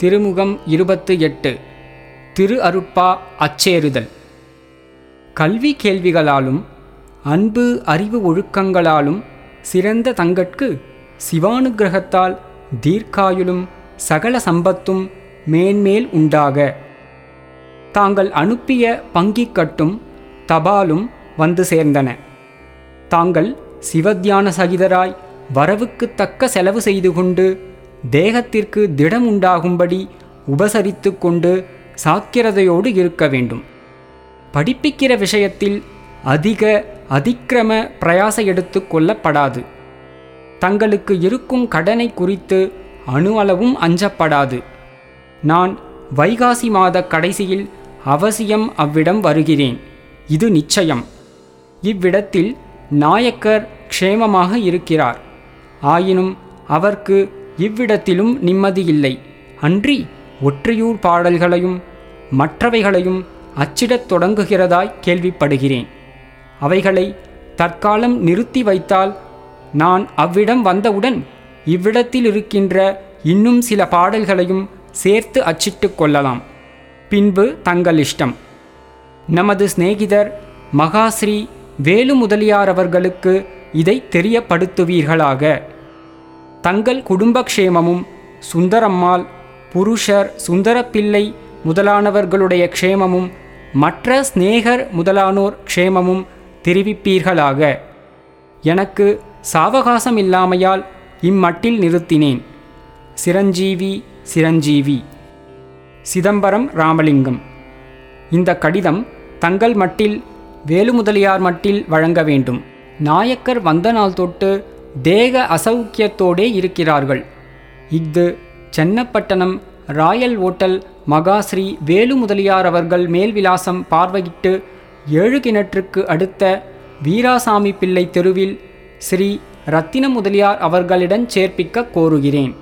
திருமுகம் இருபத்து எட்டு. திரு அருட்பா அச்சேறுதல். கல்வி கேள்விகளாலும் அன்பு அறிவு ஒழுக்கங்களாலும் சிறந்த தங்கட்கு சிவானுகிரகத்தால் தீர்க்காயுளும் சகல சம்பத்தும் மேன்மேல் உண்டாக. தாங்கள் அனுப்பிய பங்கிக்கட்டும் தபாலும் வந்து சேர்ந்தன. தாங்கள் சிவத்தியான சகிதராய் வரவுக்குத் தக்க செலவு செய்து கொண்டு தேகத்திற்கு திடம் உண்டாகும்படி உபசரித்து கொண்டு சாக்கிரதையோடு இருக்க வேண்டும். படிப்பிக்கிற விஷயத்தில் அதிக அதிக்கிரம பிரயாச எடுத்து கொள்ளப்படாது. தங்களுக்கு இருக்கும் கடனை குறித்து அணு அளவும் அஞ்சப்படாது. நான் வைகாசி மாத கடைசியில் அவசியம் அவ்விடம் வருகிறேன். இது நிச்சயம். இவ்விடத்தில் நாயக்கர் க்ஷேமமாக இருக்கிறார். ஆயினும் அவர்க்கு இவ்விடத்திலும் நிம்மதியில்லை அன்றி ஒற்றையூர் பாடல்களையும் மற்றவைகளையும் அச்சிடத் தொடங்குகிறதாய் கேள்விப்படுகிறேன். அவைகளை தற்காலம் நிறுத்தி வைத்தால் நான் அவ்விடம் வந்தவுடன் இவ்விடத்தில் இருக்கின்ற இன்னும் சில பாடல்களையும் சேர்த்து அச்சிட்டுக் கொள்ளலாம். பின்பு தங்கள் இஷ்டம் நமது சிநேகிதர் மகாஸ்ரீ வேலு முதலியார் அவர்களுக்கு இதை தெரியப்படுத்துவீர்களாக. தங்கள் குடும்பக்ஷேமமும் சுந்தரம்மாள் புருஷர் சுந்தரப்பிள்ளை முதலானவர்களுடைய க்ஷேமமும் மற்ற சிநேகர் முதலானோர் க்ஷேமமும் தெரிவிப்பீர்களாக. எனக்கு சாவகாசம் இல்லாமையால் இம்மட்டில் நிறுத்தினேன். சிரஞ்சீவி சிரஞ்சீவி. சிதம்பரம் ராமலிங்கம். இந்த கடிதம் தங்கள் மட்டில் வேலுமுதலியார் மட்டில் வழங்க வேண்டும். நாயக்கர் வந்த நாள் தொட்டு தேக அசௌக்கியத்தோடே இருக்கிறார்கள். இஃது சென்னப்பட்டணம் ராயல் ஓட்டல் மகாஸ்ரீ வேலு முதலியார் அவர்கள் மேல்விலாசம் பார்வையிட்டு ஏழு கிணற்றுக்கு அடுத்த வீராசாமி பிள்ளை தெருவில் ஸ்ரீ ரத்தின முதலியார் அவர்களிடம் சேர்ப்பிக்க கோருகிறேன்.